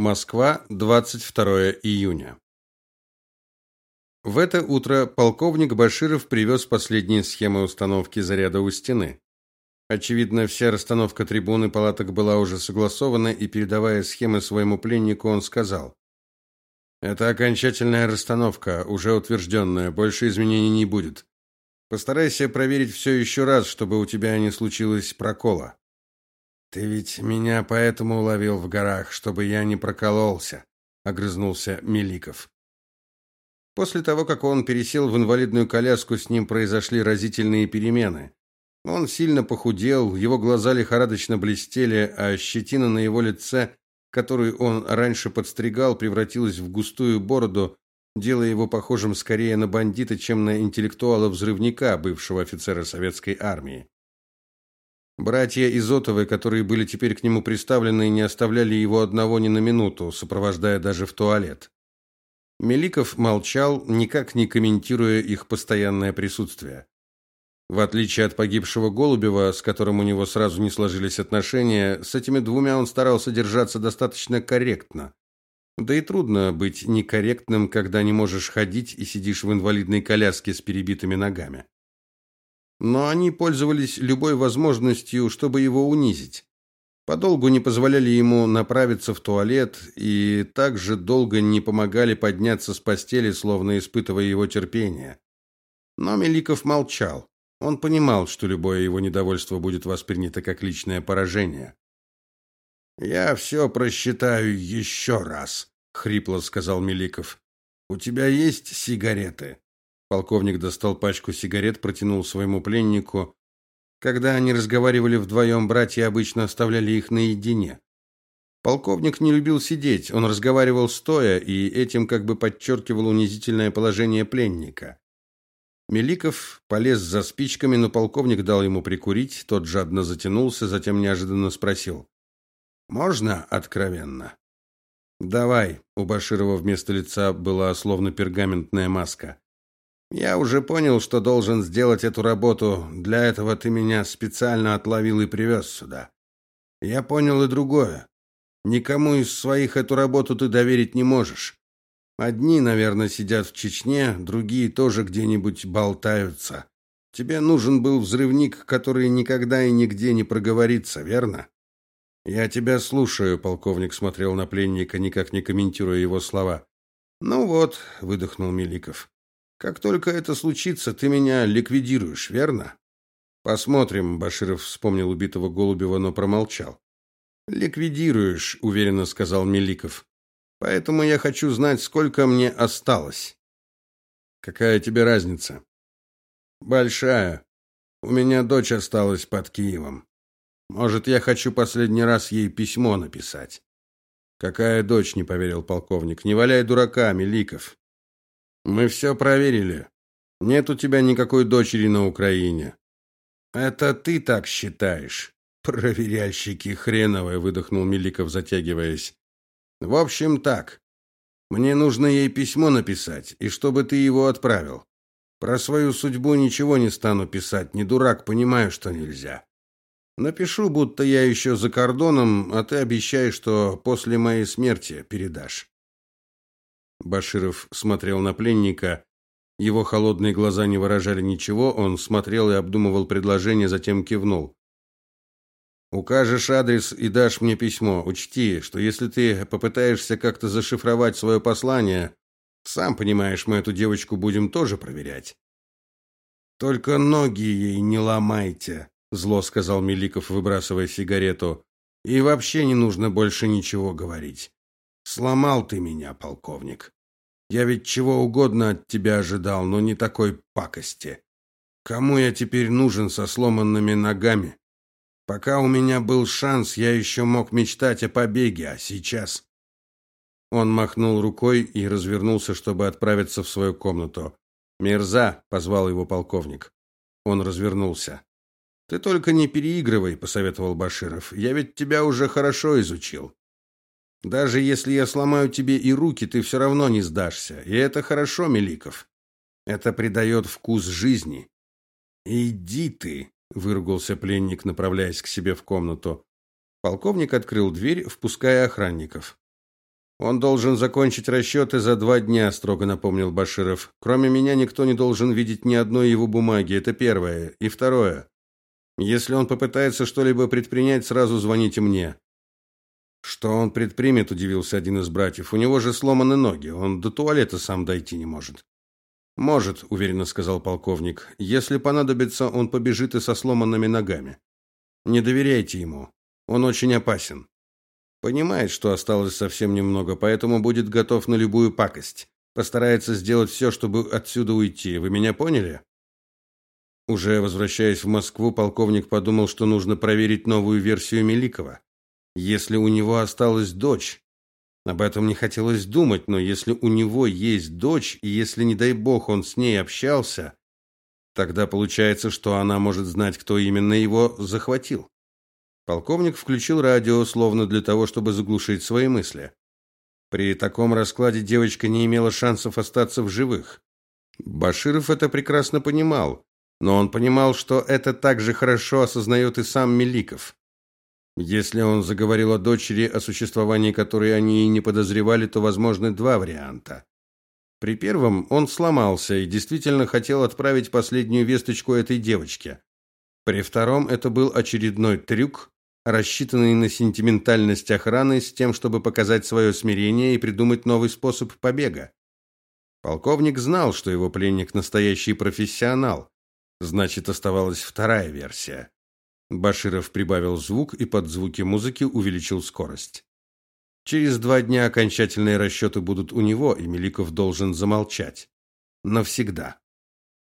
Москва, 22 июня. В это утро полковник Баширов привез последние схемы установки заряда у стены. Очевидно, вся расстановка трибуны палаток была уже согласована, и передавая схемы своему пленнику, он сказал: "Это окончательная расстановка, уже утвержденная, больше изменений не будет. Постарайся проверить все еще раз, чтобы у тебя не случилось прокола". Ты ведь меня поэтому уловил в горах, чтобы я не прокололся, огрызнулся Меликов. После того, как он пересел в инвалидную коляску, с ним произошли разительные перемены. Он сильно похудел, его глаза лихорадочно блестели, а щетина на его лице, которую он раньше подстригал, превратилась в густую бороду, делая его похожим скорее на бандита, чем на интеллектуала-взрывника, бывшего офицера советской армии. Братья Изотовы, которые были теперь к нему приставлены, не оставляли его одного ни на минуту, сопровождая даже в туалет. Меликов молчал, никак не комментируя их постоянное присутствие. В отличие от погибшего Голубева, с которым у него сразу не сложились отношения, с этими двумя он старался держаться достаточно корректно. Да и трудно быть некорректным, когда не можешь ходить и сидишь в инвалидной коляске с перебитыми ногами но они пользовались любой возможностью, чтобы его унизить. Подолгу не позволяли ему направиться в туалет и также долго не помогали подняться с постели, словно испытывая его терпение. Но Меликов молчал. Он понимал, что любое его недовольство будет воспринято как личное поражение. Я все просчитаю еще раз, хрипло сказал Меликов. У тебя есть сигареты? Полковник достал пачку сигарет, протянул своему пленнику. Когда они разговаривали вдвоем, братья обычно оставляли их наедине. Полковник не любил сидеть, он разговаривал стоя и этим как бы подчеркивал унизительное положение пленника. Меликов полез за спичками, но полковник дал ему прикурить, тот жадно затянулся, затем неожиданно спросил: "Можно откровенно?" "Давай", у Баширова вместо лица была словно пергаментная маска. Я уже понял, что должен сделать эту работу. Для этого ты меня специально отловил и привез сюда. Я понял и другое. Никому из своих эту работу ты доверить не можешь. Одни, наверное, сидят в Чечне, другие тоже где-нибудь болтаются. Тебе нужен был взрывник, который никогда и нигде не проговорится, верно? Я тебя слушаю, полковник смотрел на пленника, никак не комментируя его слова. Ну вот, выдохнул Меликов. Как только это случится, ты меня ликвидируешь, верно? Посмотрим, Баширов вспомнил убитого Голубева, но промолчал. Ликвидируешь, уверенно сказал Меликов. Поэтому я хочу знать, сколько мне осталось. Какая тебе разница? Большая. У меня дочь осталась под Киевом. Может, я хочу последний раз ей письмо написать. Какая дочь, не поверил полковник. Не валяй дурака, Меликов. Мы все проверили. Нет у тебя никакой дочери на Украине. Это ты так считаешь? Проверяльщики хреновые, выдохнул Миликов, затягиваясь. В общем, так. Мне нужно ей письмо написать, и чтобы ты его отправил. Про свою судьбу ничего не стану писать, не дурак, понимаю, что нельзя. Напишу, будто я еще за кордоном, а ты обещаешь, что после моей смерти передашь. Баширов смотрел на пленника. Его холодные глаза не выражали ничего, он смотрел и обдумывал предложение, затем кивнул. Укажешь адрес и дашь мне письмо. Учти, что если ты попытаешься как-то зашифровать свое послание, сам понимаешь, мы эту девочку будем тоже проверять. Только ноги ей не ломайте, зло сказал Меликов, выбрасывая сигарету. И вообще не нужно больше ничего говорить. Сломал ты меня, полковник. Я ведь чего угодно от тебя ожидал, но не такой пакости. Кому я теперь нужен со сломанными ногами? Пока у меня был шанс, я еще мог мечтать о побеге, а сейчас Он махнул рукой и развернулся, чтобы отправиться в свою комнату. "Мерза", позвал его полковник. Он развернулся. "Ты только не переигрывай", посоветовал Баширов. "Я ведь тебя уже хорошо изучил. Даже если я сломаю тебе и руки, ты все равно не сдашься. И это хорошо, Меликов. Это придает вкус жизни. Иди ты, выругался пленник, направляясь к себе в комнату. Полковник открыл дверь, впуская охранников. Он должен закончить расчеты за два дня, строго напомнил Баширов. Кроме меня никто не должен видеть ни одной его бумаги. Это первое. И второе. Если он попытается что-либо предпринять, сразу звоните мне. Что он предпримет, удивился один из братьев. У него же сломаны ноги, он до туалета сам дойти не может. Может, уверенно сказал полковник. Если понадобится, он побежит и со сломанными ногами. Не доверяйте ему. Он очень опасен. Понимает, что осталось совсем немного, поэтому будет готов на любую пакость. Постарается сделать все, чтобы отсюда уйти. Вы меня поняли? Уже возвращаясь в Москву, полковник подумал, что нужно проверить новую версию Меликова. Если у него осталась дочь, об этом не хотелось думать, но если у него есть дочь, и если не дай бог он с ней общался, тогда получается, что она может знать, кто именно его захватил. Полковник включил радио, словно для того, чтобы заглушить свои мысли. При таком раскладе девочка не имела шансов остаться в живых. Баширов это прекрасно понимал, но он понимал, что это также хорошо осознает и сам Меликов. Если он заговорил о дочери, о существовании которой они и не подозревали, то возможны два варианта. При первом он сломался и действительно хотел отправить последнюю весточку этой девочке. При втором это был очередной трюк, рассчитанный на сентиментальность охраны с тем, чтобы показать свое смирение и придумать новый способ побега. Полковник знал, что его пленник настоящий профессионал. Значит, оставалась вторая версия. Баширов прибавил звук и под звуки музыки увеличил скорость. Через два дня окончательные расчеты будут у него, и Меликов должен замолчать навсегда.